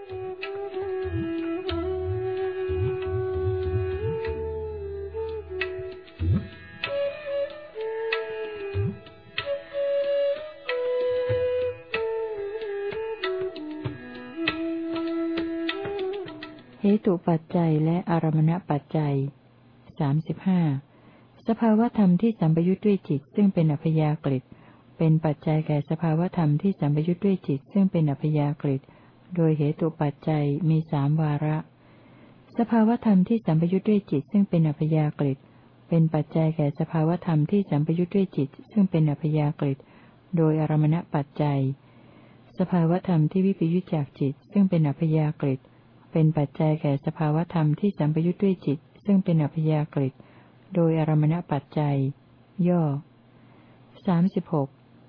เหตุปัจจัยและอารมณปัจจัยสามสิบห้าสภาวธรรมที่สัมปยุทธ์ด้วยจิตซึ่งเป็นอัพยากฤิตเป็นปัจจัยแก่สภาวธรรมที่สัมปยุทธ์ด้วยจิตซึ่งเป็นอัพยากฤิต โดยเหตุปัจจัยมีสามวาระ สภาวธรรมที่สัมปยุทธ์ด้วยจิตซึ่งเป็นอัพยากฤิเป็นปัจจัยแก่สภาวธรรมที่สัมปยุทธ์ด้วยจิต ซึ่งเป็นอัพยากฤิโดยอารมณปัจจัย สภาวธรรมที่วิปยุจจากจิต ซึ่งเป็นอัพยากฤิเป็นปัจจัยแก่สภาวธรรมที่สัมปยุทธ์ด้วยจิต ซึ่งเป็นอัพยากฤิโดยอารมณปัจจัย ย่อสามสิบหก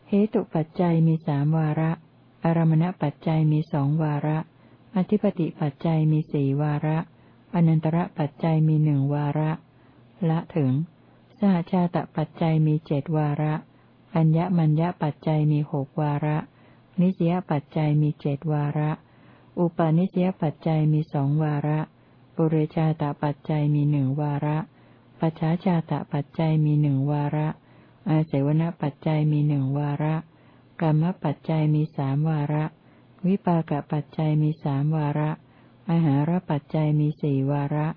เหตุปัจจัยมีสามวาระ อารมณปัจจัยมีสองวาระ อธิปติปัจจัยมีสี่วาระ อนันตระปัจจัยมีหนึ่งวาระ ละถึง สหชาตปัจจัยมีเจดวาระ อัญญมัญญปัจจัยมีหกวาระ นิสยปัจจัยมีเจดวาระ อุปาณิสยปัจจัยมีสองวาระปุเรชาตปัจจัยมีหนึ่งวาระ ปัจฉาชาตปัจจัยมีหนึ่งวาระ อาศัยวณปัจจัยมีหนึ่งวาระ กรรมปัจจัยมีสามวาระ วิปากปัจจัยมีสามวาระ อาหารปัจจัยมีสี่วาระ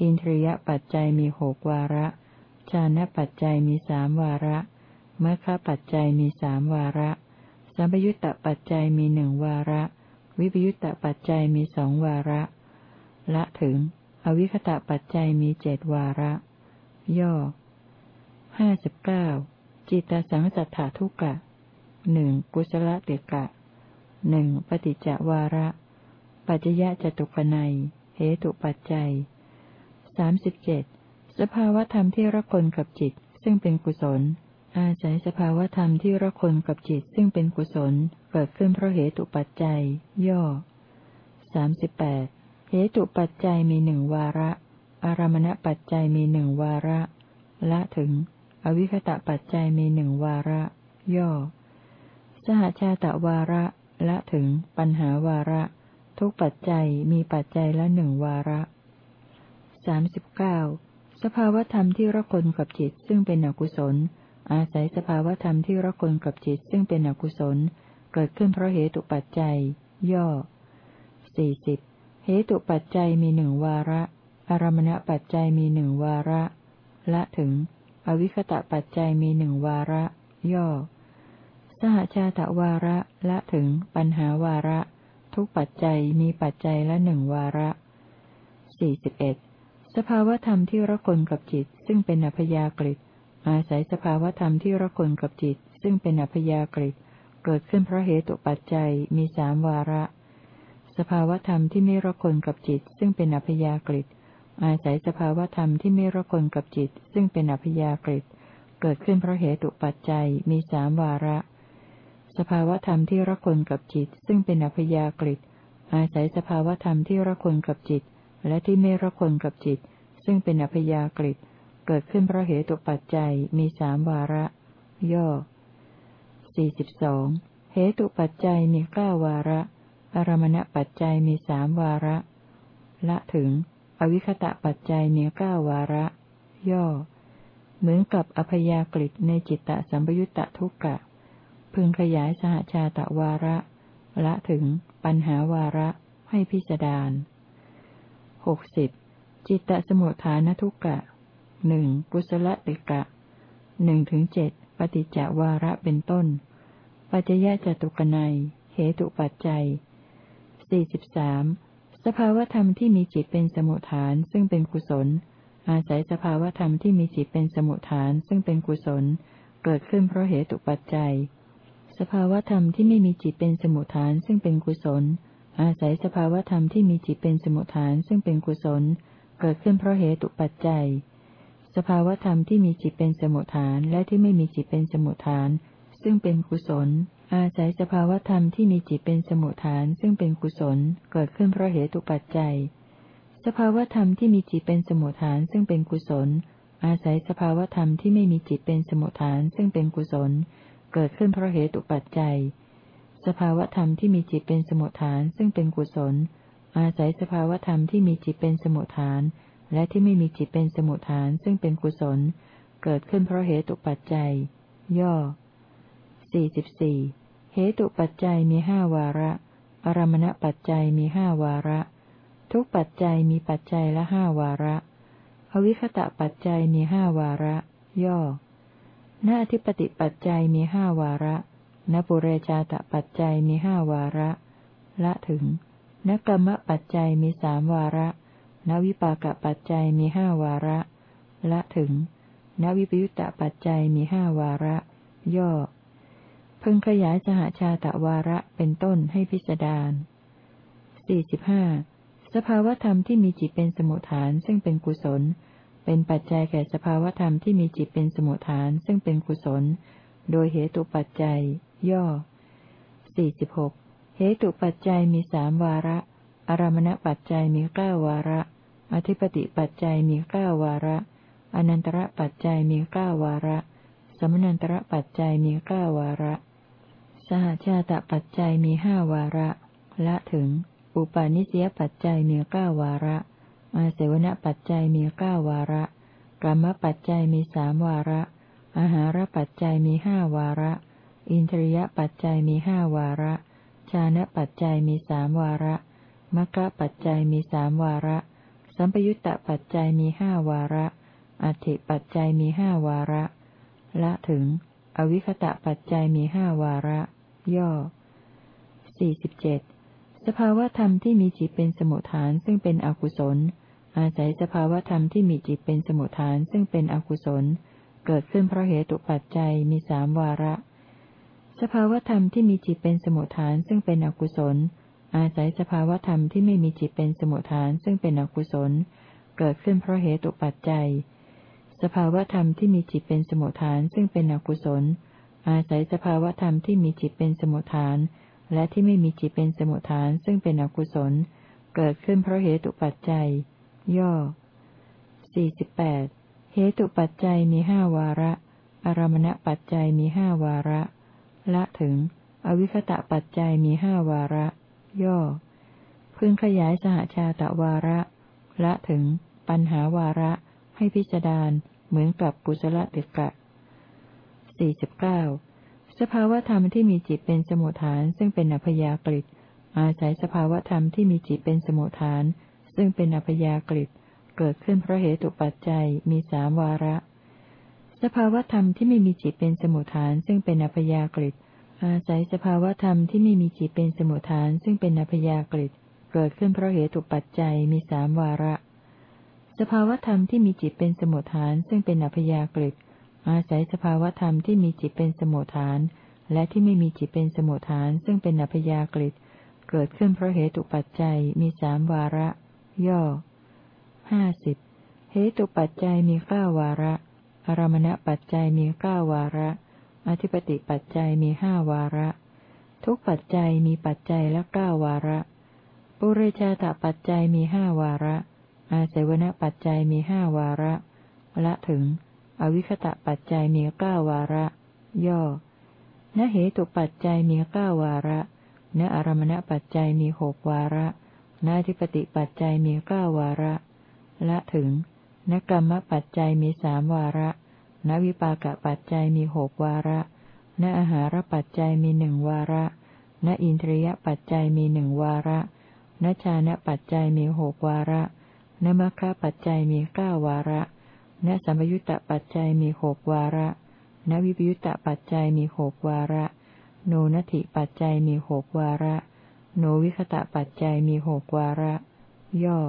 อินทรียปัจจัยมีหกวาระ ชานะปัจจัยมีสามวาระมรรคปัจจัยมีสามวาระ สัมปยุตตปัจจัยมีหนึ่งวาระ วิปยุตตปัจจัยมีสองวาระ ละถึง อวิคตะปัจจัยมีเจดวาระ ย่อห้าสิบเก้าจิตตสังสัทธาทุกะ หนึ่งกุศลเตกะหนึ่งปฏิจจวาระ ปัจจยะจตุกนัยเหตุปัจจัยสามสิบเจ็ดสภาวธรรมที่ระคนกับจิตซึ่งเป็นกุศล อาศัยสภาวธรรมที่ระคนกับจิตซึ่งเป็นกุศลเกิดขึ้นเพราะเหตุปัจจัย ย่อสามสิบแปดเหตุปัจจัยมีหนึ่งวาระ อารมณปัจจัยมีหนึ่งวาระ ละถึง อวิคตะปัจจัยมีหนึ่งวาระ ย่อ สหชาตะวาระ ละถึง ปัญหาวาระ ทุกปัจจัยมีปัจจัยละหนึ่งวาระสามสิบเก้าสภาวธรรมที่ระคนกับจิตซึ่งเป็นอกุศล อาศัยสภาวธรรมที่ระคนกับจิตซึ่งเป็นอกุศล เกิดขึ้นเพราะเหตุปัจจัย ย่อสี่สิบเหตุปัจจัยมีหนึ่งวาระ อารมณปัจจัยมีหนึ่งวาระ ละถึง อวิคตะปัจจัยมีหนึ่งวาระ ย่อ สหชาตวาระละถึงปัญหาวาระ ทุกปัจจัยมีปัจจัยละหนึ่งวาระสี่สิบเอ็ดสภาวธรรมที่ระคนกับจิต ซึ่งเป็นอัพยากฤิอาศัยสภาวธรรมที่ระคนกับจิต ซึ่งเป็นอัพยากฤิเกิดขึ้นเพราะเหตุปัจจัยมีสามวาระ สภาวธรรมที่ไม่ระคนกับจิต ซึ่งเป็นอัพยากฤิอาศัยสภาวธรรมที่ไม่รคนกับจิต ซึ่งเป็นอภิยากฤิเกิดขึ้นเพราะเหตุปัจจัยมีสามวาระ สภาวธรรมที่รคนกับจิต ซึ่งเป็นอภิยากฤิอาศัยสภาวธรรมที่รคนกับจิต และที่ไม่รคนกับจิต ซึ่งเป็นอภิยากฤิเกิดขึ้นเพราะเหตุปัจจัยมีสามวาระ ย่อสี่สิบสองเหตุปัจจัยมีเก้าวาระ อารมณปัจจัยมีสามวาระ ละถึง อวิคตะปัจจัยมีเก้าวาระ ย่อ เหมือนกับอพยากฤิในจิตตสัมปยุตตะทุกกะ พึงขยายสหชาตะวาระ ละถึง ปัญหาวาระให้พิสดารหกสิบจิตตสมุทฐานทุกกะหนึ่งกุศลติกะหนึ่งถึงเจ็ดปฏิจจวาระเป็นต้น ปัจจยะจตุกนัยเหตุปัจจัยสี่สิบสามสภาวธรรมที่มีจิตเป็นสมุทฐานซึ่งเป็นกุศล อาศัยสภาวธรรมที่มีจิตเป็นสมุทฐานซึ่งเป็นกุศล เกิดขึ้นเพราะเหตุปัจจัย สภาวธรรมที่ไม่มีจิตเป็นสมุทฐานซึ่งเป็นกุศล อาศัยสภาวธรรมที่มีจิตเป็นสมุทฐานซึ่งเป็นกุศล เกิดขึ้นเพราะเหตุปัจจัย สภาวธรรมที่มีจิตเป็นสมุทฐานและที่ไม่มีจิตเป็นสมุทฐาน ซึ่งเป็นกุศล อาศัยสภาวธรรมที่มีจิตเป็นสมุทฐานซึ่งเป็นกุศล เกิดขึ้นเพราะเหตุปัจจัย สภาวธรรมที่มีจิตเป็นสมุทฐานซึ่งเป็นกุศล อาศัยสภาวธรรมที่ไม่มีจิตเป็นสมุทฐานซึ่งเป็นกุศล เกิดขึ้นเพราะเหตุปัจจัยสสภาวธรรมที่มีจิตเป็นสมุทฐานซึ่งเป็นกุศล อาศัยสภาวธรรมที่มีจิตเป็นสมุทฐาน และที่ไม่มีจิตเป็นสมุทฐานซึ่งเป็นกุศล เกิดขึ้นเพราะเหตุปัจจัย ย่อสี่สิบสี่เหตุปัจจัยมีห้าวาระ อารมณปัจจัยมีห้าวาระ ทุกปัจจัยมีปัจจัยละห้าวาระ อวิคตะปัจจัยมีห้าวาระ ย่อ หน้าทิปติปัจจัยมีห้าวาระนปุเรชาตปัจจัยมีห้าวาระ ละถึงนกรรมปัจจัยมีสามวาระนวิปากปัจจัยมีห้าวาระ ละถึงนวิปยุตตปัจจัยมีห้าวาระ ย่อ พึงขยายสหชาตวาระเป็นต้นให้พิสดารสี่สิบห้าสภาวธรรมที่มีจิตเป็นสมุทฐานซึ่งเป็นกุศล เป็นปัจจัยแก่สภาวธรรมที่มีจิตเป็นสมุทฐานซึ่งเป็นกุศล โดยเหตุปัจจัย ย่อสี่สิบหกเหตุปัจจัยมีสามวาระ อารมณปัจจัยมีเก้าวาระ อธิปติปัจจัยมีเก้าวาระ อนันตระปัจจัยมีเก้าวาระ สมนันตระปัจจัยมีเก้าวาระ สหชาตปัจจัยมีห้าวาระ ละถึง อุปาณิสยปัจจัยมีเก้าวาระ อาเสวนปัจจัยมีเก้าวาระกรรมปัจจัยมีสามวาระ อาหารปัจจัยมีห้าวาระ อินทรียปัจจัยมีห้าวาระ ชานะปัจจัยมีสามวาระมรรคปัจจัยมีสามวาระ สัมปยุตตปัจจัยมีห้าวาระอธิปัจจัยมีห้าวาระ ละถึง อวิคตะปัจจัยมีห้าวาระ ย่อสี่สิบเจ็ดสภาวธรรมที่มีจิตเป็นสมุทฐานซึ่งเป็นอกุศล อาศัยสภาวธรรมที่มีจิตเป็นสมุทฐานซึ่งเป็นอกุศล เกิดขึ้นเพราะเหตุปัจจัยมีสามวาระ สภาวธรรมที่มีจิตเป็นสมุทฐานซึ่งเป็นอกุศล อาศัยสภาวธรรมที่ไม่มีจิตเป็นสมุทฐานซึ่งเป็นอกุศล เกิดขึ้นเพราะเหตุปัจจัย สภาวธรรมที่มีจิตเป็นสมุทฐานซึ่งเป็นอกุศล อาศัยสภาวธรรมที่มีจิตเป็นสมุทฐาน และที่ไม่มีจิตเป็นสมุทฐานซึ่งเป็นอกุศล เกิดขึ้นเพราะเหตุปัจจัย ย่อสี่สิบแปดเหตุปัจจัยมีห้าวาระ อารมณปัจจัยมีห้าวาระ ละถึง อวิคตะปัจจัยมีห้าวาระ ย่อ พึงขยายสหชาตะวาระ ละถึง ปัญหาวาระ ให้พิจารณาเหมือนกับปุสละติกะสี่สิบเก้าสภาวธรรมที่มีจิตเป็นสมุทฐานซึ่งเป็นอัพยากฤิอาศัยสภาวธรรมที่มีจิตเป็นสมุทฐาน ซึ่งเป็นอัพยากฤิเกิดขึ้นเพราะเหตุปัจจัยมีสามวาระ สภาวธรรมที่ไม่มีจิตเป็นสมุทฐาน ซึ่งเป็นอัพยากฤิอาศัยสภาวธรรมที่ไม่มีจิตเป็นสมุทฐาน ซึ่งเป็นอัพยากฤิเกิดขึ้นเพราะเหตุปัจจัยมีสามวาระ สภาวธรรมที่มีจิตเป็นสมุทฐาน ซึ่งเป็นอัพยากฤิอาศัยสภาวธรรมที่มีจิตเป็นสมุทฐาน และที่ไม่มีจิตเป็นสมุทฐาน ซึ่งเป็นอัพยากฤิเกิดขึ้นเพราะเหตุปัจจัยมีสามวาระ ย่อห้าสิบเหตุปัจจัยมีเก้าวาระ อารมณปัจจัยมีเก้าวาระ อธิปติปัจจัยมีห้าวาระ ทุกปัจจัยมีปัจจัยละเก้าวาระ ปุเรชาตปัจจัยมีห้าวาระ อาเสวนปัจจัยมีห้าวาระ ละถึง อวิคตะปัจจัยมีเก้าวาระ ย่อ ณเหตุปัจจัยมีเก้าวาระ ณอารมณปัจจัยมีหกวาระ ณอธิปติปัจจัยมีเก้าวาระ ละถึงนกรรมปัจจัยมีสามวาระนวิปากปัจจัยมีหกวาระนอาหารปัจจัยมีหนึ่งวาระนอินทรียปัจจัยมีหนึ่งวาระนชานะปัจจัยมีหกวาระนมัคคะปัจจัยมีเก้าวาระนสัมยุตตปัจจัยมีหกวาระ นวิปยุตตปัจจัยมีหกวาระ โนนัตถิปัจจัยมีหกวาระ โนวิคตะปัจจัยมีหกวาระ ย่อ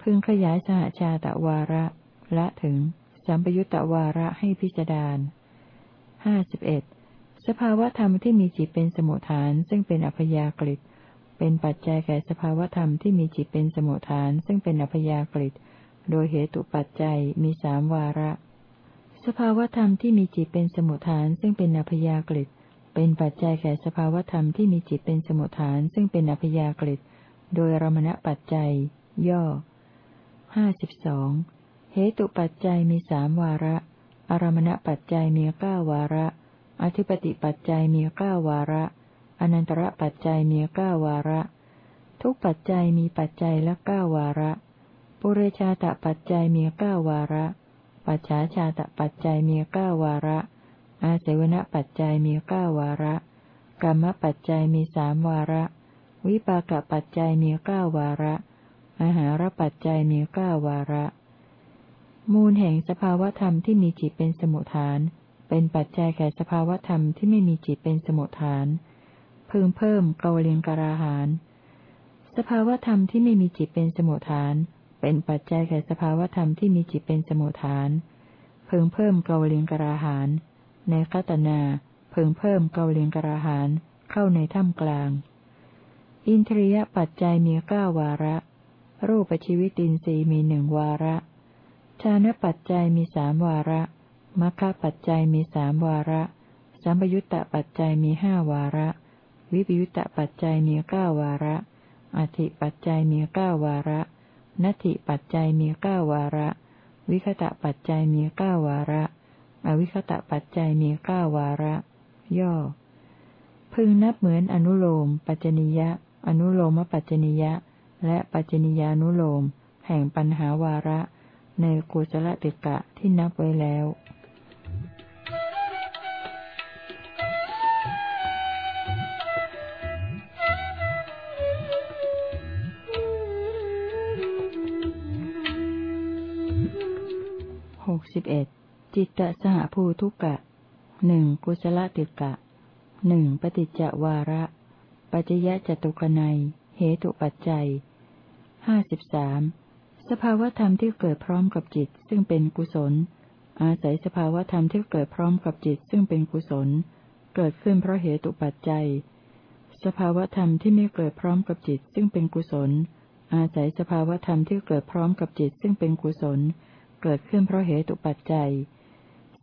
พึงขยายสหชาตะวาระละถึง สัมปยุตตวาระให้พิจารณาห้าสิบเอ็ดสภาวธรรมที่มีจิตเป็นสมุทฐาน ซึ่งเป็นอัพยากฤิตเป็นปัจจัยแก่สภาวธรรมที่มีจิตเป็นสมุทฐาน ซึ่งเป็นอัพยากฤิตโดยเหตุปัจจัยมีสามวาระ สภาวธรรมที่มีจิตเป็นสมุทฐาน ซึ่งเป็นอัพยากฤิต เป็นปัจจัยแก่สภาวธรรมที่มีจิตเป็นสมุทฐานซึ่งเป็นอัพยากฤิโดยรมณปัจจัย ย่อห้าสิบสองเหตุปัจจัยมีสามวาระ อารมณปัจจัยมีเก้าวาระ อธิปติปัจจัยมีเก้าวาระ อนันตระปัจจัยมีเก้าวาระ ทุกปัจจัยมีปัจจัยละเก้าวาระ ปุเรชาตปัจจัยมีเก้าวาระ ปัจฉาชาตปัจจัยมีเก้าวาระ อาเสวณปัจจัยมีเก้าวาระ กรรมปัจจัยมีสามวาระ วิปากปัจจัยมีเก้าวาระอาหารปัจจัยมีเก้าวาระ มูลแห่งสภาวธรรมที่มีจิตเป็นสมุทฐาน เป็นปัจจัยแก่สภาวธรรมที่ไม่มีจิตเป็นสมุทฐาน พึงเพิ่มเกวลิงกราหาน สภาวธรรมที่ไม่มีจิตเป็นสมุทฐาน เป็นปัจจัยแก่สภาวธรรมที่มีจิตเป็นสมุทฐาน พึงเพิ่มเกวลิงกราหาน ในคัตนาพึงเพิ่มเกวลิงกราหานเข้าในถ้ำกลาง อินทรียปัจจัยมีเก้าวาระ รูปชีวิตินทรีย์มีหนึ่งวาระชานะปัจจัยมีสามวาระมัคคะปัจจัยมีสามวาระสัมปยุตตปัจจัยมีห้าวาระ วิปยุตตปัจจัยมีเก้าวาระอธิปัจจัยมีเก้าวาระนัตถิปัจจัยมีเก้าวาระ วิคตะปัจจัยมีเก้าวาระ อวิคตะปัจจัยมีเก้าวาระ ย่อ พึงนับเหมือนอนุโลม ปัจจนิยะ อนุโลมปัจจนิยะ และปัจจนิยานุโลม แห่งปัญหาวาระ ในกุศลติกะที่นับไว้แล้วหกสิบเอ็ด จิตตสหภูทุกะหนึ่งกุศลติกะหนึ่งปฏิจจวาระ ปัจจยะจตุกนัย เหตุปัจจัยห้าสิบสามสภาวธรรมที่เกิดพร้อมกับจิตซึ่งเป็นกุศล อาศัยสภาวธรรมที่เกิดพร้อมกับจิตซึ่งเป็นกุศล เกิดขึ้นเพราะเหตุปัจจัย สภาวธรรมที่ไม่เกิดพร้อมกับจิตซึ่งเป็นกุศล อาศัยสภาวธรรมที่เกิดพร้อมกับจิตซึ่งเป็นกุศล เกิดขึ้นเพราะเหตุปัจจัย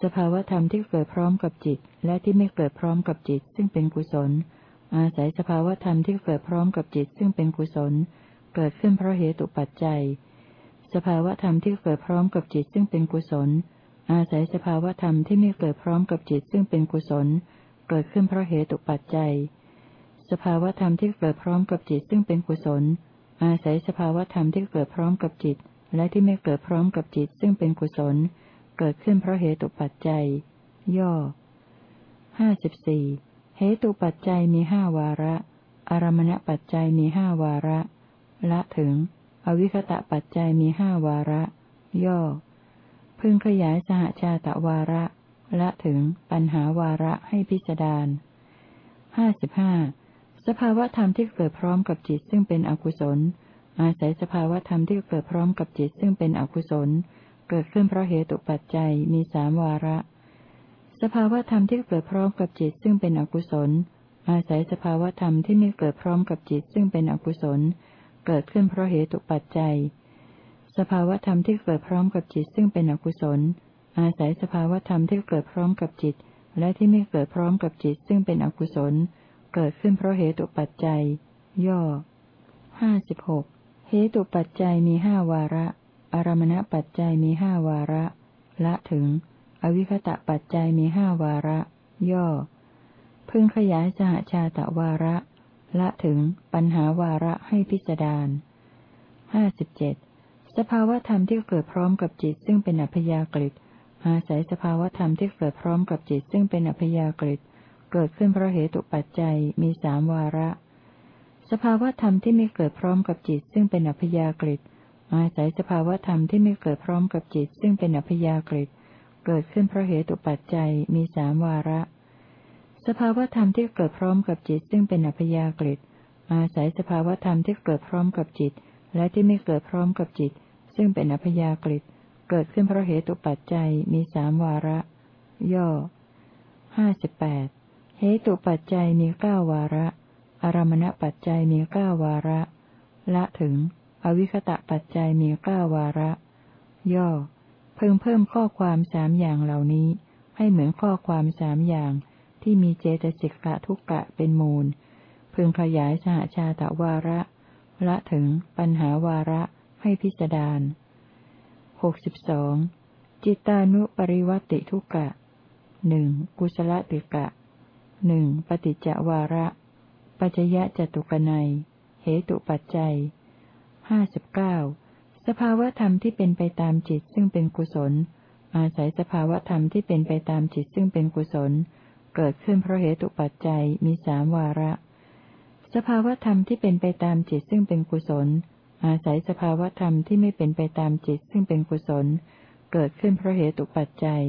สภาวธรรมที่เกิดพร้อมกับจิต และที่ไม่เกิดพร้อมกับจิต ซึ่งเป็นกุศล อาศัยสภาวธรรมที่เกิดพร้อมกับจิต ซึ่งเป็นกุศล เกิดขึ้นเพราะเหตุปัจจัย สภาวธรรมที่เกิดพร้อมกับจิต ซึ่งเป็นกุศล อาศัยสภาวธรรมที่ไม่เกิดพร้อมกับจิต ซึ่งเป็นกุศล เกิดขึ้นเพราะเหตุปัจจัย สภาวธรรมที่เกิดพร้อมกับจิต ซึ่งเป็นกุศล อาศัยสภาวธรรมที่เกิดพร้อมกับจิต และที่ไม่เกิดพร้อมกับจิต ซึ่งเป็นกุศลเเกิดขึ้นเพราะเหตุปัจจัย ย่อห้าสิบสี่เหตุปัจจัยมีห้าวาระ อารมณปัจจัยมีห้าวาระ ละถึง อวิคตะปัจจัยมีห้าวาระ ย่อ พึงขยายสหชาตะวาระละถึงปัญหาวาระให้พิจารณาห้าสิบห้าสภาวธรรมที่เกิดพร้อมกับจิตซึ่งเป็นอกุศล อาศัยสภาวธรรมที่เกิดพร้อมกับจิตซึ่งเป็นอกุศล เกิดขึ้นเพราะเหตุปัจจัยมีสามวาระ สภาวธรรมที่เกิดพร้อมกับจิตซึ่งเป็นอกุศล อาศัยสภาวธรรมที่ไม่เกิดพร้อมกับจิตซึ่งเป็นอกุศล เกิดขึ้นเพราะเหตุปัจจัย สภาวธรรมที่เกิดพร้อมกับจิตซึ่งเป็นอกุศล อาศัยสภาวธรรมที่เกิดพร้อมกับจิต และที่ไม่เกิดพร้อมกับจิตซึ่งเป็นอกุศล เกิดขึ้นเพราะเหตุปัจจัย ย่อห้าสิบหกเหตุปัจจัยมีห้าวาระ อารมณปัจจัยมีห้าวาระ ละถึง อวิคตะปัจจัยมีห้าวาระ ย่อ พึงขยายสหชาตะวาระ ละถึงปัญหาวาระให้พิจารณาห้าสิบเจ็ดสภาวธรรมที่เกิดพร้อมกับจิตซึ่งเป็นอัพยากฤิอาศัยสภาวธรรมที่เกิดพร้อมกับจิตซึ่งเป็นอัพยากฤิเกิดขึ้นเพราะเหตุปัจจัยมีสามวาระ สภาวธรรมที่ไม่เกิดพร้อมกับจิตซึ่งเป็นอัพยากฤิต อาศัยสภาวธรรมที่ไม่เกิดพร้อมกับจิต ซึ่งเป็นอัพยากฤิเกิดขึ้นเพราะเหตุปัจจัยมีสามวาระ สภาวธรรมที่เกิดพร้อมกับจิต ซึ่งเป็นอัพยากฤิอาศัยสภาวธรรมที่เกิดพร้อมกับจิต และที่ไม่เกิดพร้อมกับจิต ซึ่งเป็นอัพยากฤิเกิดขึ้นเพราะเหตุปัจจัยมีสามวาระ ย่อห้าสิบแปดเหตุปัจจัยมีเก้าวาระ อารมณปัจจัยมีเก้าวาระ ละถึง อวิคตะปัจจัยมีเก้าวาระ ย่อ เพิ่มเพิ่มข้อความสามอย่างเหล่านี้ ให้เหมือนข้อความสามอย่าง ที่มีเจตสิกะทุกกะเป็นมูล พึงขยายสหชาตะวาระ ละถึงปัญหาวาระให้พิจารหกสิบสองจิตานุปริวัติทุกกะหนึ่งกุศลติกะหนึ่งปฏิจจวาระ ปัจยะจตุกนัยเหตุปัจจัย ห้าสิบเก้าสภาวธรรมที่เป็นไปตามจิตซึ่งเป็นกุศล อาศัยสภาวธรรมที่เป็นไปตามจิตซึ่งเป็นกุศล เกิดขึ้นเพราะเหตุปัจจัยมีสามวาระ สภาวธรรมที่เป็นไปตามจิตซึ่งเป็นกุศล อาศัยสภาวธรรมที่ไม่เป็นไปตามจิตซึ่งเป็นกุศล เกิดขึ้นเพราะเหตุปัจจัย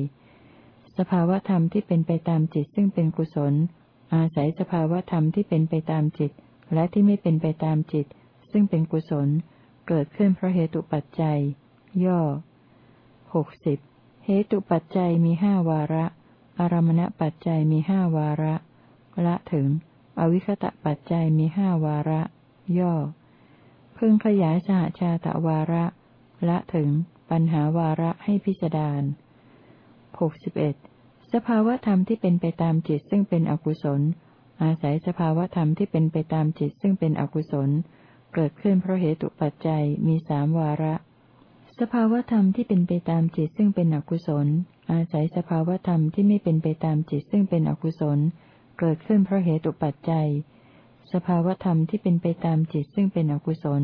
สภาวธรรมที่เป็นไปตามจิตซึ่งเป็นกุศล อาศัยสภาวธรรมที่เป็นไปตามจิต และที่ไม่เป็นไปตามจิต ซึ่งเป็นกุศล เกิดขึ้นเพราะเหตุปัจจัย ย่อหกสิบเหตุปัจจัยมีห้าวาระ อารมณปัจจัยมีห้าวาระ ละถึง อวิคตะปัจจัยมีห้าวาระ ย่อ พึงขยายสหชาตะวาระ ละถึง ปัญหาวาระให้พิจารณาหกสิบเอ็ดสภาวธรรมที่เป็นไปตามจิตซึ่งเป็นอกุศล อาศัยสภาวธรรมที่เป็นไปตามจิตซึ่งเป็นอกุศล เกิดขึ้นเพราะเหตุปัจจัยมีสามวาระ สภาวธรรมที่เป็นไปตามจิตซึ่งเป็นอกุศล อาศัยสภาวธรรมที่ไม่เป็นไปตามจิตซึ่งเป็นอกุศล เกิดขึ้นเพราะเหตุปัจจัย สภาวธรรมที่เป็นไปตามจิตซึ่งเป็นอกุศล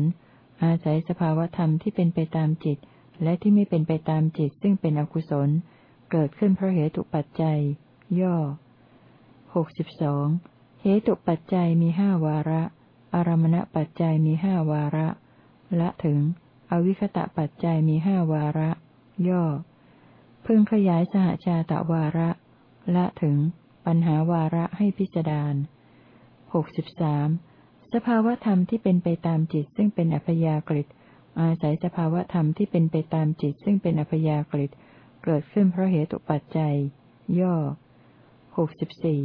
อาศัยสภาวธรรมที่เป็นไปตามจิต และที่ไม่เป็นไปตามจิตซึ่งเป็นอกุศล เกิดขึ้นเพราะเหตุปัจจัย ย่อหกสิบสองเหตุปัจจัยมีห้าวาระ อารมณปัจจัยมีห้าวาระ ละถึง อวิคตะปัจจัยมีห้าวาระ ย่อ พึงขยายสหชาตะวาระ ละถึง ปัญหาวาระให้พิจารณาหกสิบสามสภาวธรรมที่เป็นไปตามจิตซึ่งเป็นอัพยากฤิอาศัยสภาวธรรมที่เป็นไปตามจิตซึ่งเป็นอัพยากฤิเกิดขึ้นเพราะเหตุปัจจัย ย่อหกสิบสี่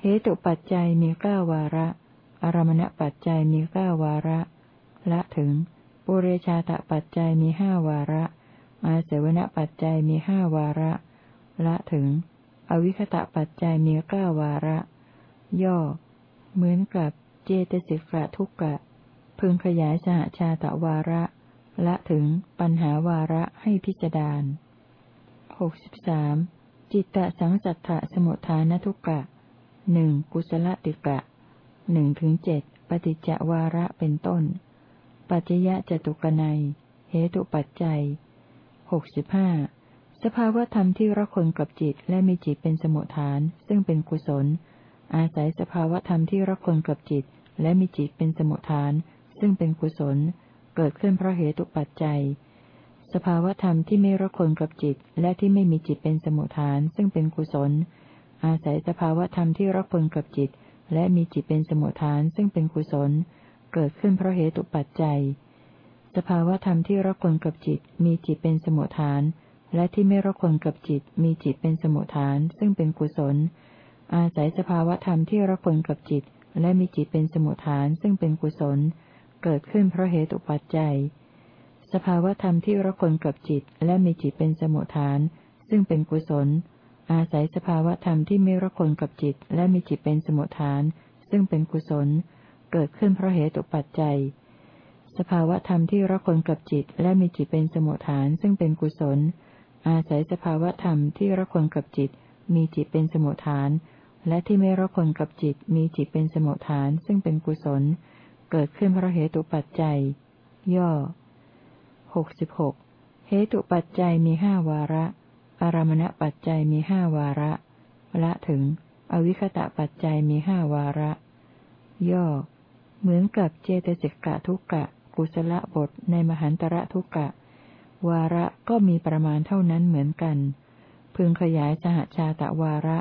เหตุปัจจัยมีเก้าวาระ อารมณปัจจัยมีเก้าวาระ ละถึง ปุเรชาตปัจจัยมีห้าวาระ อาเสวนปัจจัยมีห้าวาระ ละถึง อวิคตะปัจจัยมีเก้าวาระ ย่อ เหมือนกับเจตสิกะทุกกะ พึงขยายสหชาตวาระ ละถึงปัญหาวาระให้พิจารณาหกสิบสามจิตตสังสัทธะสมุทฐานทุกกะหนึ่งกุศลติกะ หนึ่งถึงเจ็ดปฏิจจวาระเป็นต้น ปัจจยะจตุกนัย เหตุปัจจัยหกสิบห้าสภาวธรรมที่รักคนกับจิตและมีจิตเป็นสมุทฐาน ซึ่งเป็นกุศล อาศัยสภาวธรรมที่รักคนกับจิต และมีจิตเป็นสมุทฐาน ซึ่งเป็นกุศล เกิดขึ้นเพราะเหตุปัจจัย สภาวธรรมที่ไม่รักคนกับจิต และที่ไม่มีจิตเป็นสมุทฐาน ซึ่งเป็นกุศล อาศัยสภาวธรรมที่รักคนกับจิต และมีจิตเป็นสมุทฐานซึ่งเป็นกุศล เกิดขึ้นเพราะเหตุปัจจัย สภาวธรรมที่รักคนกับจิตมีจิตเป็นสมุทฐาน และที่ไม่รักคนกับจิตมีจิตเป็นสมุทฐาน ซึ่งเป็นกุศล อาศัยสภาวธรรมที่รักคนกับจิต และมีจิตเป็นสมุทฐานซึ่งเป็นกุศล เกิดขึ้นเพราะเหตุปัจจัย สภาวธรรมที่รักคนกับจิต และมีจิตเป็นสมุทฐาน ซึ่งเป็นกุศล อาศัยสภาวะธรรมที่ไม่รักคนกับจิต และมีจิตเป็นสมุทฐาน ซึ่งเป็นกุศล เกิดขึ้นเพราะเหตุปัจจัย สภาวะธรรมที่รักคนกับจิต และมีจิตเป็นสมุทฐาน ซึ่งเป็นกุศล อาศัยสภาวะธรรมที่รักคนกับจิต มีจิตเป็นสมุทฐาน และที่ไม่รักคนกับจิต มีจิตเป็นสมุทฐาน ซึ่งเป็นกุศล เกิดขึ้นเพราะเหตุปัจจัย ย่อหกสิบหกเหตุปัจจัยมีห้าวาระ อารมณปัจจัยมีห้าวาระ ละถึง อวิคตะปัจจัยมีห้าวาระ ย่อ เหมือนกับเจตสิกะทุกกะกุศลบทในมหันตระทุกกะ วาระก็มีประมาณเท่านั้นเหมือนกัน พึงขยายสหชาตะวาระ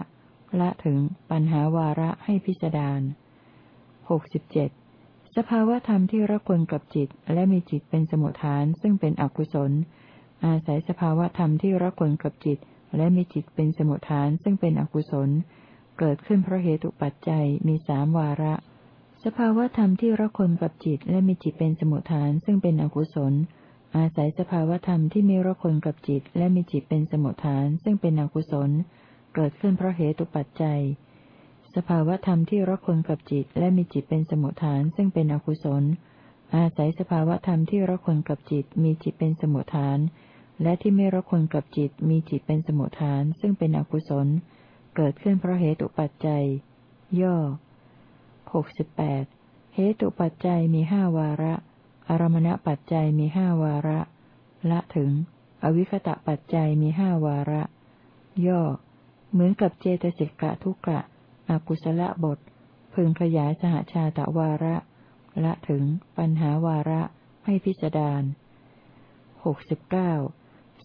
ละถึงปัญหาวาระให้พิจารณาหกสิบเจ็ดสภาวธรรมที่รักคนกับจิตและมีจิตเป็นสมุทฐานซึ่งเป็นอกุศล อาศัยสภาวะธรรมที่รักคนกับจิต และมีจิตเป็นสมุทฐานซึ่งเป็นอกุศล เกิดขึ้นเพราะเหตุปัจจัยมีสามวาระ สภาวะธรรมที่รักคนกับจิต และมีจิตเป็นสมุทฐานซึ่งเป็นอกุศล อาศัยสภาวะธรรมที่ไม่รักคนกับจิต และมีจิตเป็นสมุทฐานซึ่งเป็นอกุศล เกิดขึ้นเพราะเหตุปัจจัย สภาวะธรรมที่รักคนกับจิต และมีจิตเป็นสมุทฐานซึ่งเป็นอกุศล อาศัยสภาวะธรรมที่รักคนกับจิต มีจิตเป็นสมุทฐาน และที่ไม่รักคนกับจิตมีจิตเป็นสมุทฐานซึ่งเป็นอกุศล เกิดขึ้นเพราะเหตุปัจจัย ย่อหกสิบแปดเหตุปัจจัยมีห้าวาระอารมณปัจจัยมีห้าวาระ ละถึง อวิคตะปัจจัยมีห้าวาระ ย่อ เหมือนกับเจตสิกะทุกะอกุศลบท พึงขยายสหชาตะวาระ ละถึง ปัญหาวาระให้พิจารณาหกสิบเก้า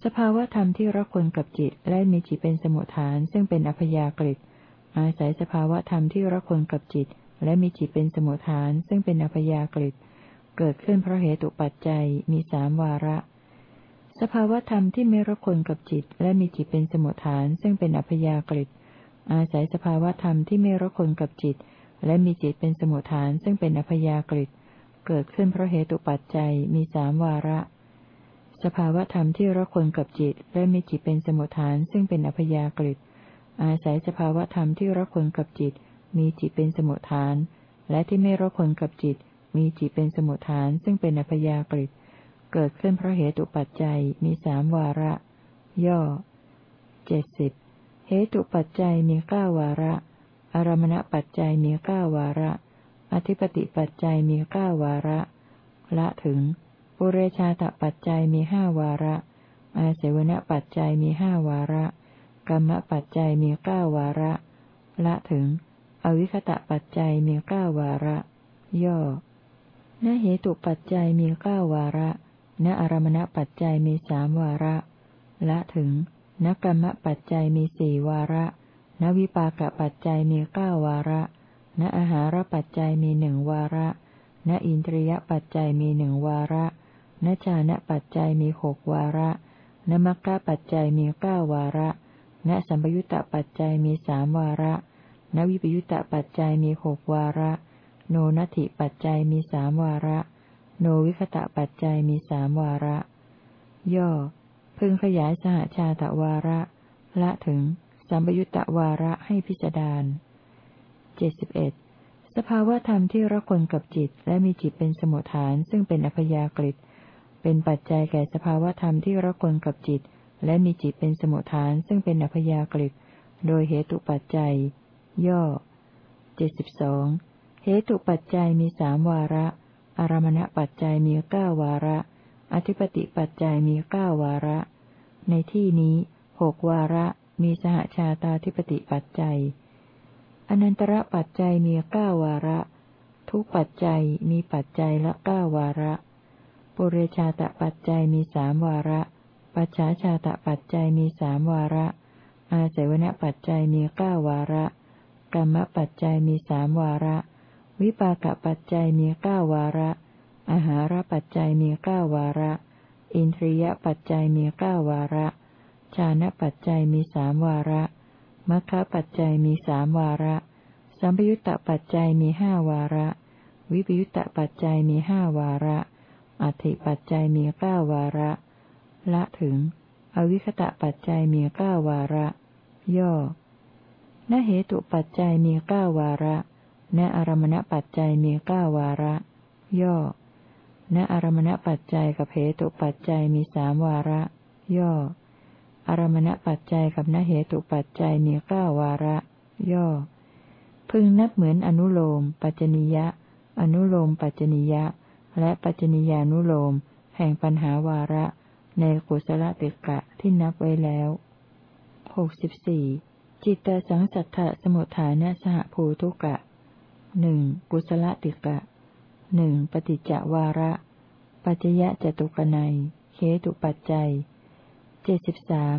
สภาวธรรมที่รักคนกับจิตและมีจิตเป็นสมุทฐานซึ่งเป็นอัพยากฤิอาศัยสภาวธรรมที่รักคนกับจิต และมีจิตเป็นสมุทฐานซึ่งเป็นอัพยากฤิเกิดขึ้นเพราะเหตุปัจจัยมีสามวาระ สภาวธรรมที่ไม่รักคนกับจิต และมีจิตเป็นสมุทฐานซึ่งเป็นอัพยากฤิอาศัยสภาวธรรมที่ไม่รักคนกับจิต และมีจิตเป็นสมุทฐานซึ่งเป็นอัพยากฤิเกิดขึ้นเพราะเหตุปัจจัยมีสามวาระ สภาวธรรมที่รักคนกับจิต และมีจิตเป็นสมุทฐานซึ่งเป็นอัพยากฤิอาศัยสภาวธรรมที่รักคนกับจิต มีจิตเป็นสมุทฐาน และที่ไม่รักคนกับจิต มีจิตเป็นสมุทฐานซึ่งเป็นอัพยากฤิเกิดขึ้นเพราะเหตุปัจจัยมีสามวาระ ย่อเจ็ดสิบเหตุปัจจัยมีเก้าวาระอารมณปัจจัยมีเก้าวาระ อธิปติปัจจัยมีเก้าวาระ ละถึง ปุเรชาตปัจจัยมีห้าวาระ อาเสวนปัจจัยมีห้าวาระ กรรมปัจจัยมีเก้าวาระ ละถึง อวิคตะปัจจัยมีเก้าวาระ ย่อนเหตุปัจจัยมีเก้าวาระณอารมณปัจจัยมีสามวาระ ละถึงนกรรมปัจจัยมีสี่วาระนวิปากปัจจัยมีเก้าวาระ ณอาหารปัจจัยมีหนึ่งวาระ ณอินทรียปัจจัยมีหนึ่งวาระ นชานะปัจจัยมีหกวาระนมัคคะปัจจัยมีเก้าวาระนสัมปยุตตปัจจัยมีสามวาระนวิปยุตตปัจจัยมีหกวาระ โนนัตถิปัจจัยมีสามวาระ โนวิคตะปัจจัยมีสามวาระ ย่อ พึงขยายสหชาตวาระ ละถึงสัมปยุตตวาระให้พิจารณาเจ็ดสิบเอ็ดสภาวธรรมที่รักคนกับจิตและมีจิตเป็นสมุทฐานซึ่งเป็นอัพยากฤิ เป็นปัจจัยแก่สภาวธรรมที่รักคนกับจิต และมีจิตเป็นสมุทฐานซึ่งเป็นอัพยากฤิโดยเหตุปัจจัย ย่อเจ็ดสิบสองเหตุปัจจัยมีสามวาระ อารมณปัจจัยมีเก้าวาระ อธิปติปัจจัยมีเก้าวาระ ในที่นี้หกวาระ มีสหชาตาธิปติปัจจัย อนันตระปัจจัยมีเก้าวาระ ทุกปัจจัยมีปัจจัยละเก้าวาระ ปุเรชาตปัจจัยมีสามวาระ ปัจฉาชาตปัจจัยมีสามวาระ อาเสวนปัจจัยมีเก้าวาระ กรรมปัจจัยมีสามวาระ วิปากปัจจัยมีเก้าวาระ อาหารปัจจัยมีเก้าวาระ อินทรียปัจจัยมีเก้าวาระ ชานะปัจจัยมีสามวาระมัคคะปัจจัยมีสามวาระ สัมปยุตตปัจจัยมีห้าวาระ วิปยุตตปัจจัยมีห้าวาระ อธิปัจจัยมีเก้าวาระ ละถึง อวิคตะปัจจัยมีเก้าวาระ ย่อนเหตุปัจจัยมีเก้าวาระณอารมณปัจจัยมีเก้าวาระ ย่อณอารมณปัจจัยกับเหตุปัจจัยมีสามวาระ ย่อ อารมณปัจจัยกับนเหตุปัจจัยมีเก้าวาระ ย่อ พึงนับเหมือนอนุโลม ปัจจนิยะ อนุโลมปัจจนิยะ และปัจจนิยานุโลม แห่งปัญหาวาระ ในกุศลติกะที่นับไว้แล้วหกสิบสี่จิตตสังสัทธสมุทฐานสหภูทุกะหนึ่งกุศลติกะหนึ่งปฏิจจวาระ ปัจยะจตุกนัยเคตุปัจจัยเจ็ดสิบสาม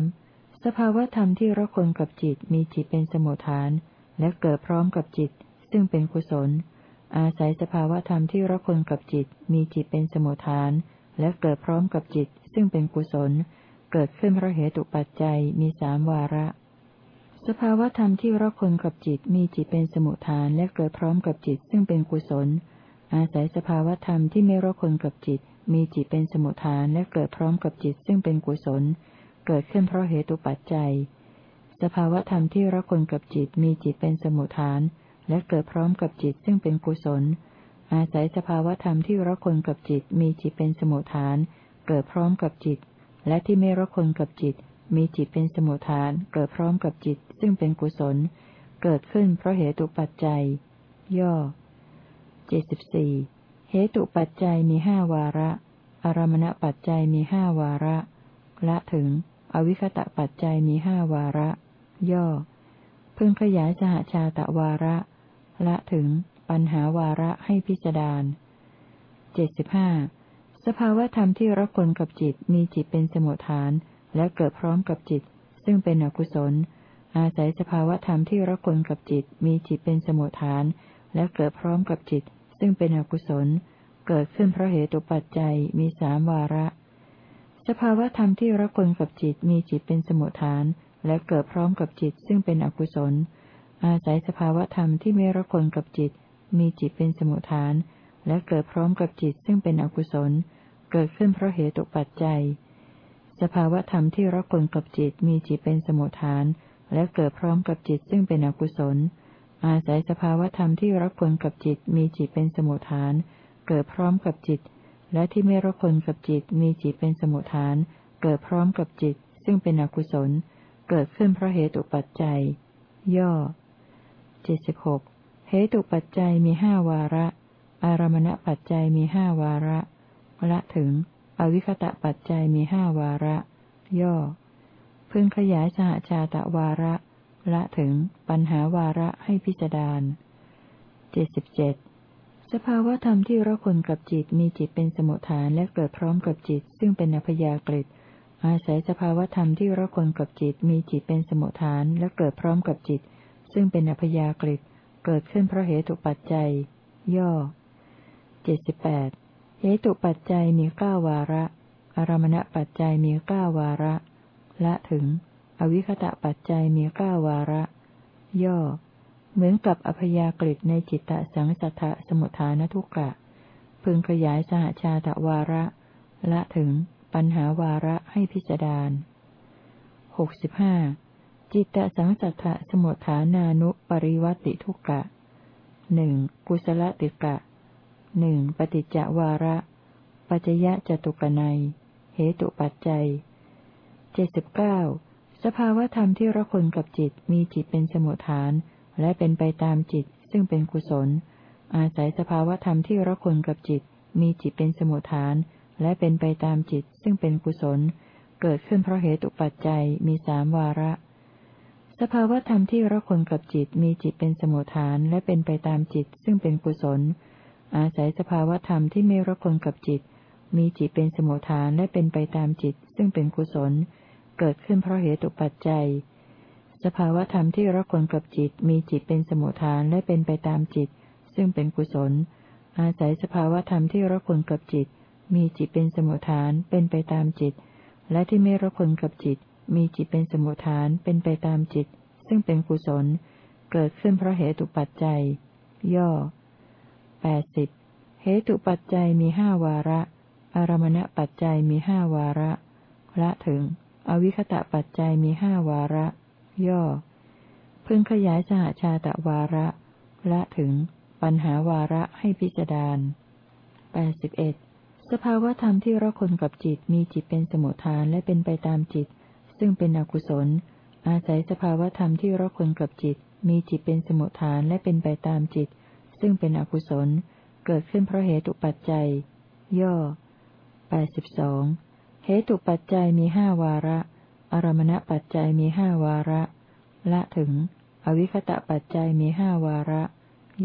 สภาวธรรมที่รักคนกับจิตมีจิตเป็นสมุทฐาน และเกิดพร้อมกับจิต ซึ่งเป็นกุศล อาศัยสภาวธรรมที่รักคนกับจิต มีจิตเป็นสมุทฐาน และเกิดพร้อมกับจิต ซึ่งเป็นกุศล เกิดขึ้นเพราะเหตุปัจจัยมีสามวาระ สภาวธรรมที่รักคนกับจิต มีจิตเป็นสมุทฐาน และเกิดพร้อมกับจิต ซึ่งเป็นกุศล อาศัยสภาวธรรมที่ไม่รักคนกับจิต มีจิตเป็นสมุทฐาน และเกิดพร้อมกับจิต ซึ่งเป็นกุศล เกิดขึ้นเพราะเหตุปัจจัย สภาวธรรมที่รักคนกับจิต มีจิตเป็นสมุทฐาน และเกิดพร้อมกับจิตซึ่งเป็นกุศล อาศัยสภาวธรรมที่รักคนกับจิตมีจิตเป็นสมุทฐาน เกิดพร้อมกับจิต และที่ไม่รักคนกับจิต มีจิตเป็นสมุทฐาน เกิดพร้อมกับจิต ซึ่งเป็นกุศล เกิดขึ้นเพราะเหตุปัจจัย ย่อเจ็ดสิบสี่เหตุปัจจัยมีห้าวาระ อารมณปัจจัยมีห้าวาระ ละถึง อวิคตะปัจจัยมีห้าวาระ ย่อ พึงขยายสหชาตะวาระ ละถึง ปัญหาวาระให้พิจารณาเจ็ดสิบห้าสภาวธรรมที่รักคนกับจิตมีจิตเป็นสมุทฐาน และเกิดพร้อมกับจิต ซึ่งเป็นอกุศล อาศัยสภาวธรรมที่รักคนกับจิตมีจิตเป็นสมุทฐาน และเกิดพร้อมกับจิต ซึ่งเป็นอกุศล เกิดขึ้นเพราะเหตุปัจจัยมีสามวาระ สภาวธรรมที่รักคนกับจิตมีจิตเป็นสมุทฐาน และเกิดพร้อมกับจิต ซึ่งเป็นอกุศล อาศัยสภาวธรรมที่ไม่รักคนกับจิต มีจิตเป็นสมุทฐาน และเกิดพร้อมกับจิตซึ่งเป็นอกุศล เกิดขึ้นเพราะเหตุปัจจัย สภาวธรรมที่รักคนกับจิต มีจิตเป็นสมุทฐาน และเกิดพร้อมกับจิตซึ่งเป็นอกุศล อาศัยสภาวธรรมที่รักคนกับจิต มีจิตเป็นสมุทฐาน เกิดพร้อมกับจิต และที่ไม่รักคนกับจิต มีจิตเป็นสมุทฐาน เกิดพร้อมกับจิต ซึ่งเป็นอกุศล เกิดขึ้นเพราะเหตุปัจจัย ย่อ เจ็ดสิบหกเหตุปัจจัยมีห้าวาระ อารมณปัจจัยมีห้าวาระละถึง อวิคตะปัจจัยมีห้าวาระ ย่อ พึงขยายสหชาตะวาระ ละถึงปัญหาวาระให้พิจารณาเจ็ดสิบเจ็ดสภาวธรรมที่รักคนกับจิตมีจิตเป็นสมุทฐานและเกิดพร้อมกับจิต ซึ่งเป็นอพยากฤิอาศัยสภาวธรรมที่รักคนกับจิตมีจิตเป็นสมุทฐานและเกิดพร้อมกับจิต ซึ่งเป็นอพยากฤิเกิดขึ้นเพราะเหตุปัจจัย ย่อเจ็ดสิบแปดเหตุปัจจัยมีเก้าวาระ อารมณปัจจัยมีเก้าวาระ ละถึง อวิคตะปัจจัยมีเก้าวาระ ย่อ เหมือนกับอพยากฤิในจิตตสังสัทธสมุทฐานทุกกะ พึงขยายสหชาตวาระ ละถึง ปัญหาวาระให้พิจารณาหกสิบห้า จิตตสังสัทธสมุทฐานานุปริวัติทุกกะหนึ่งกุศลติกะหนึ่งปฏิจจวาระ ปัจยะจตุกนัยเหตุปัจจัยเจ็ดสิบเก้าสภาวธรรมที่ระคนกับจิตมีจิตเป็นสมุทฐาน และเป็นไปตามจิตซึ่งเป็นกุศล อาศัยสภาวธรรมที่ระคนกับจิต มีจิตเป็นสมุทฐาน และเป็นไปตามจิตซึ่งเป็นกุศล เกิดขึ้นเพราะเหตุปัจจัยมีสามวาระ สภาวธรรมที่ระคนกับจิตมีจิตเป็นสมุทฐานและเป็นไปตามจิตซึ่งเป็นกุศล อาศัยสภาวธรรมที่ไม่รบกวนกับจิต มีจิตเป็นสมุทฐานและเป็นไปตามจิตซึ่งเป็นกุศล เกิดขึ้นเพราะเหตุปัจจัย สภาวธรรมที่รบกวนกับจิตมีจิตเป็นสมุทฐานและเป็นไปตามจิต ซึ่งเป็นกุศล อาศัยสภาวธรรมที่รบกวนกับจิต มีจิตเป็นสมุทฐานเป็นไปตามจิต และที่ไม่รบกวนกับจิต มีจิตเป็นสมุทฐานเป็นไปตามจิต ซึ่งเป็นกุศล เกิดขึ้นเพราะเหตุปัจจัย ย่อแปดสิบเหตุปัจจัยมีห้าวาระ อารมณปัจจัยมีห้าวาระละถึง อวิคตะปัจจัยมีห้าวาระ ย่อ พึงขยายสหชาตะวาระละถึง ปัญหาวาระให้พิจารณาแปดสิบเอ็ดสภาวธรรมที่รักคนกับจิตมีจิตเป็นสมุทฐานและเป็นไปตามจิต ซึ่งเป็นอกุศล อาศัยสภาวธรรมที่รักคนกับจิต มีจิตเป็นสมุทฐานและเป็นไปตามจิต ซึ่งเป็นอกุศล เกิดขึ้นเพราะเหตุปัจจัย ย่อแปดสิบสองเหตุปัจจัยมีห้าวาระ อารมณปัจจัยมีห้าวาระ ละถึง อวิคตะปัจจัยมีห้าวาระ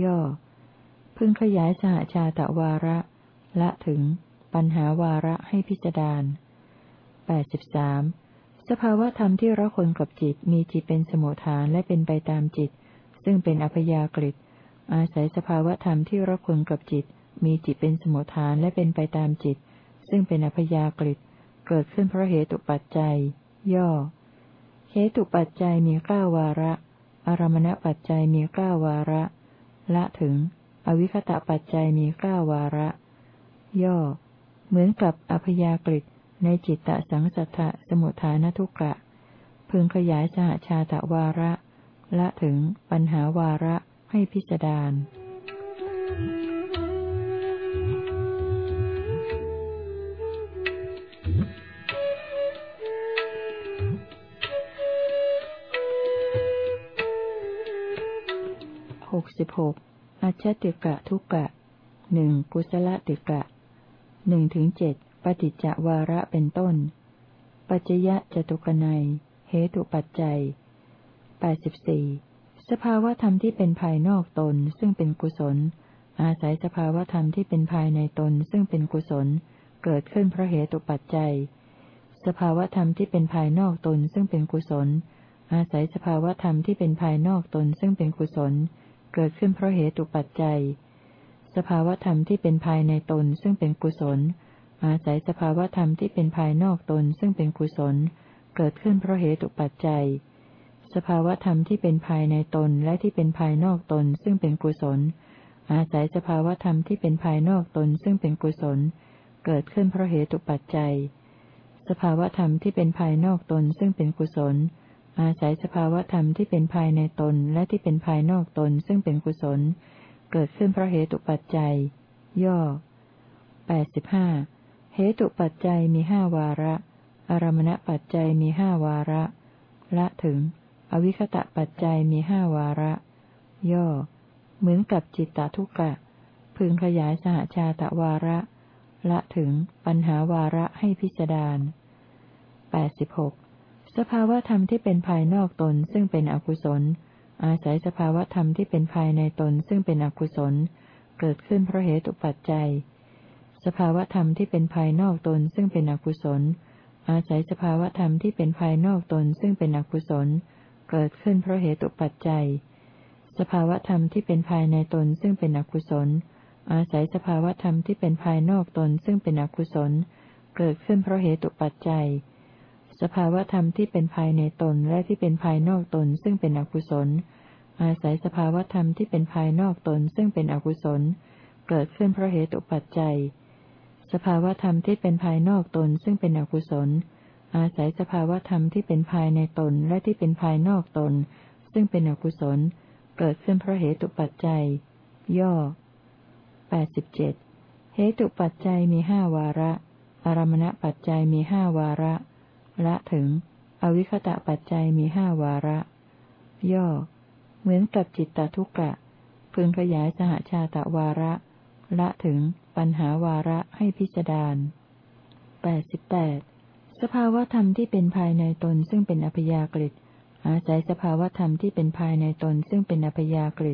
ย่อ พึงขยายสหชาตะวาระ ละถึง ปัญหาวาระให้พิจารณาแปดสิบสาม สภาวธรรมที่รักคนกับจิตมีจิตเป็นสมุทฐานและเป็นไปตามจิต ซึ่งเป็นอัพยากฤิอาศัยสภาวธรรมที่รักคนกับจิต มีจิตเป็นสมุทฐานและเป็นไปตามจิต ซึ่งเป็นอพยากฤิเกิดขึ้นเพราะเหตุปัจจัย ย่อ เหตุปัจจัยมีเก้าวาระ อารมณปัจจัยมีเก้าวาระ ละถึง อวิคตะปัจจัยมีเก้าวาระ ย่อ เหมือนกับอพยากฤิ ในจิตตสังสัทธะสมุทฐานทุกกะ พึงขยายสหชาตะวาระ ละถึงปัญหาวาระให้พิจารณาหกสิบหกอจติกะทุกกะหนึ่งกุศลติกะหนึ่งถึงเจ็ด ปฏิจจวาระเป็นต้น ปัจจยะจตุกนัย เหตุปัจจัยแปดสิบสี่สภาวธรรมที่เป็นภายนอกตนซึ่งเป็นกุศล อาศัยสภาวธรรมที่เป็นภายในตนซึ่งเป็นกุศล เกิดขึ้นเพราะเหตุปัจจัย สภาวธรรมที่เป็นภายนอกตนซึ่งเป็นกุศล อาศัยสภาวธรรมที่เป็นภายนอกตนซึ่งเป็นกุศล เกิดขึ้นเพราะเหตุปัจจัย สภาวธรรมที่เป็นภายในตนซึ่งเป็นกุศล อาศัยสภาวธรรมที่เป็นภายนอกตนซึ่งเป็นกุศล เกิดขึ้นเพราะเหตุปัจจัย สภาวธรรมที่เป็นภายในตนและที่เป็นภายนอกตนซึ่งเป็นกุศล อาศัยสภาวธรรมที่เป็นภายนอกตนซึ่งเป็นกุศล เกิดขึ้นเพราะเหตุปัจจัย สภาวธรรมที่เป็นภายนอกตนซึ่งเป็นกุศล อาศัยสภาวธรรมที่เป็นภายในตนและที่เป็นภายนอกตนซึ่งเป็นกุศล เกิดขึ้นเพราะเหตุปัจจัย ย่อแปดสิบห้า เหตุปัจจัยมีห้าวาระ อารมณปัจจัยมีห้าวาระ ละถึง อวิคตะปัจจัยมีห้าวาระ ย่อ เหมือนกับจิตตทุกะ พึงขยายสหชาตะวาระ ละถึงปัญหาวาระให้พิจารณาแปดสิบหกสภาวธรรมที่เป็นภายนอกตนซึ่งเป็นอกุศล อาศัยสภาวธรรมที่เป็นภายในตนซึ่งเป็นอกุศล เกิดขึ้นเพราะเหตุปัจจัย สภาวธรรมที่เป็นภายนอกตนซึ่งเป็นอกุศล อาศัยสภาวธรรมที่เป็นภายนอกตนซึ่งเป็นอกุศล เกิดขึ้นเพราะเหตุปัจจัย สภาวธรรมที่เป็นภายในตนซึ่งเป็นอกุศล อาศัยสภาวธรรมที่เป็นภายนอกตนซึ่งเป็นอกุศล เกิดขึ้นเพราะเหตุปัจจัย สภาวธรรมที่เป็นภายในตนและที่เป็นภายนอกตนซึ่งเป็นอกุศล อาศัยสภาวธรรมที่เป็นภายนอกตนซึ่งเป็นอกุศล เกิดขึ้นเพราะเหตุปัจจัย สภาวธรรมที่เป็นภายนอกตนซึ่งเป็นอกุศล อาศัยสภาวธรรมที่เป็นภายในตนและที่เป็นภายนอกตน ซึ่งเป็นอกุศล เกิดขึ้นเพราะเหตุปัจจัย ย่อแปดสิบเจ็ดเหตุปัจจัยมีห้าวาระ อารมณปัจจัยมีห้าวาระ ละถึง อวิคตะปัจจัยมีห้าวาระ ย่อ เหมือนกับจิตตทุกะ พึงขยายสหชาตวาระ ละถึง ปัญหาวาระให้พิจารณาแปดสิบแปดสภาวธรรมที่เป็นภายในตนซึ่งเป็นอัพยากฤิอาศัยสภาวธรรมที่เป็นภายในตนซึ่งเป็นอัพยากฤิ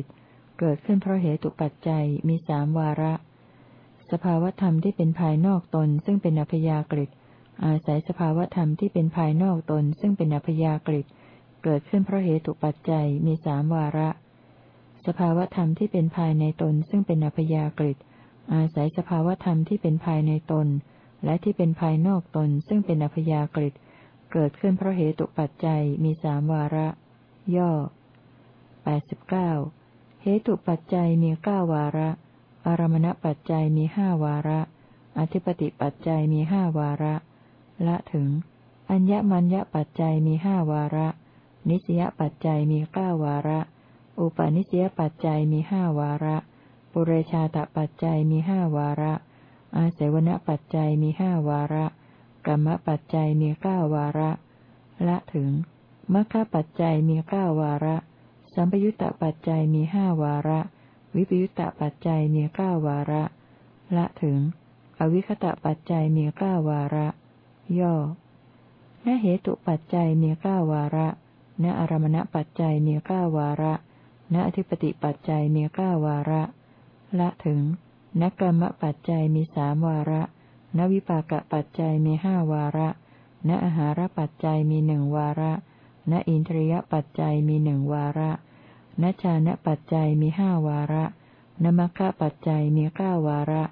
เกิดขึ้นเพราะเหตุปัจจัยมีสามวาระ สภาวธรรมที่เป็นภายนอกตนซึ่งเป็นอัพยากฤิอาศัยสภาวธรรมที่เป็นภายนอกตนซึ่งเป็นอัพยากฤิเกิดขึ้นเพราะเหตุปัจจัยมีสามวาระ สภาวธรรมที่เป็นภายในตนซึ่งเป็นอัพยากฤิ อาศัยสภาวธรรมที่เป็นภายในตน และที่เป็นภายนอกตนซึ่งเป็นอพยากฤิเกิดขึ้นเพราะเหตุปัจจัยมีสามวาระ ย่อแปดสิบเก้าเหตุปัจจัยมีเก้าวาระ อารมณปัจจัยมีห้าวาระ อธิปติปัจจัยมีห้าวาระ ละถึง อัญญมัญญปัจจัยมีห้าวาระ นิสยปัจจัยมีเก้าวาระ อุปนิสยปัจจัยมีห้าวาระ ปุเรชาตปัจจัยมีห้าวาระ อาศัยวณปัจจัยมีห้าวาระ กรรมปัจจัยมีเก้าวาระ ละถึงมัคคปัจจัยมีเก้าวาระ สัมปยุตตปัจจัยมีห้าวาระ วิปยุตตปัจจัยมีเก้าวาระ ละถึง อวิคตะปัจจัยมีเก้าวาระ ย่อณเหตุปัจจัยมีเก้าวาระณอารมณปัจจัยมีเก้าวาระณอธิปติปัจจัยมีเก้าวาระ ละถึงนกรรมปัจจัยมีสามวาระ นวิปากปัจจัยมีห้าวาระณอาหารปัจจัยมีหนึ่งวาระณอินทรียปัจจัยมีหนึ่งวาระณชานะปัจจัยมีห้าวาระ นมัคคะปัจจัยมีเก้าวาระ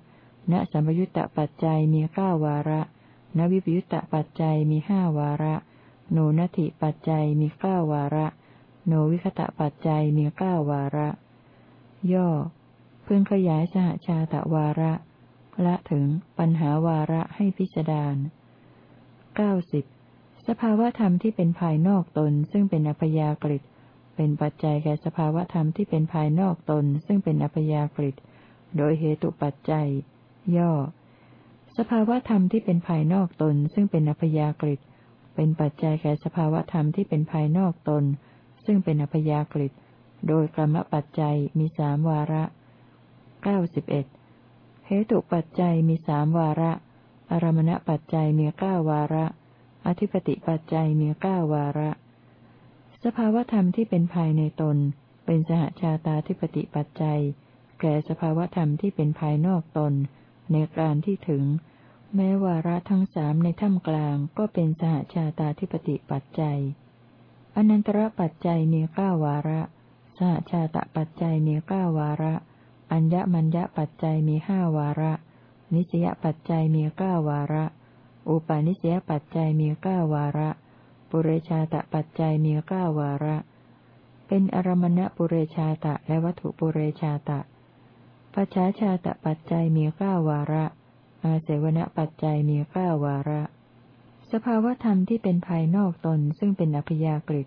ณสัมยุตตปัจจัยมีเก้าวาระณวิปยุตตปัจจัยมีห้าวาระ โนนัตถิปัจจัยมีเก้าวาระ โนวิคตะปัจจัยมีเก้าวาระ ย่อ พึงขยายสหชาตะวาระ ละถึงปัญหาวาระให้พิจารณาเก้าสิบสภาวธรรมที่เป็นภายนอกตนซึ่งเป็นอัพยากฤิตเป็นปัจจัยแก่สภาวธรรมที่เป็นภายนอกตนซึ่งเป็นอัพยากฤิตโดยเหตุปัจจัย ย่อ สภาวธรรมที่เป็นภายนอกตนซึ่งเป็นอัพยากฤิตเป็นปัจจัยแก่สภาวธรรมที่เป็นภายนอกตน ซึ่งเป็นอัพยากฤิตโดยกรรมปัจจัยมีสามวาระ เก้าสิบเอ็ดเหตุปัจจัยมีสามวาระ อารมณปัจจัยมีเก้าวาระ อธิปติปัจจัยมีเก้าวาระ สภาวธรรมที่เป็นภายในตน เป็นสหชาตาธิปติปัจจัย แก่สภาวธรรมที่เป็นภายนอกตน ในการที่ถึง แม้วาระทั้งสามในถ้ำกลางก็เป็นสหชาตาธิปติปัจจัย อนันตระปัจจัยมีเก้าวาระ สหชาตปัจจัยมีเก้าวาระ อัญญมัญญปัจจัยมีห้าวาระ นิสยปัจจัยมีเก้าวาระ อุปาณิสยปัจจัยมีเก้าวาระ ปุเรชาตปัจจัยมีเก้าวาระ เป็นอารมณปุเรชาตะและวัตถุปุเรชาตะปัจฉาชาตปัจจัยมีเก้าวาระ อาเสวนปัจจัยมีเก้าวาระ สภาวธรรมที่เป็นภายนอกตนซึ่งเป็นอภิยากฤิ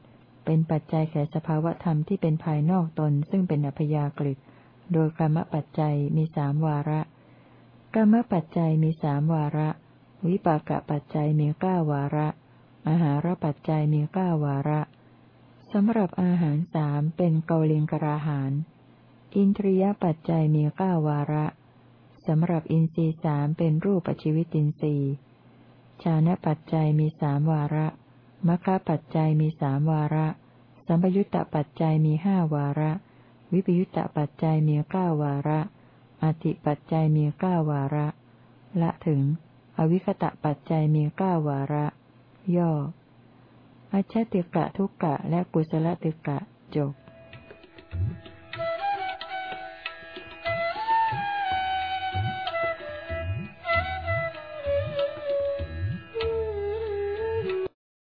เป็นปัจจัยแก่สภาวธรรมที่เป็นภายนอกตนซึ่งเป็นอภิยากฤิ โดยกรรมปัจจัยมีสามวาระ กรรมปัจจัยมีสามวาระ วิปากปัจจัยมีเก้าวาระ อาหารปัจจัยมีเก้าวาระสำหรับอาหารสามเป็นเกาลิงกราหาร อินทรียปัจจัยมีเก้าวาระสำหรับอินทรีสามเป็นรูปชีวิตินทรีย์ชานะปัจจัยมีสามวาระมัคคปัจจัยมีสามวาระ สัมปยุตตปัจจัยมีห้าวาระ วิปยุตตปัจจัยมีเก้าวาระ อธิปัจจัยมีเก้าวาระ ละถึง อวิคตะปัจจัยมีเก้าวาระ ย่อ อัจฉติกะทุกกะและกุศลติกะจบ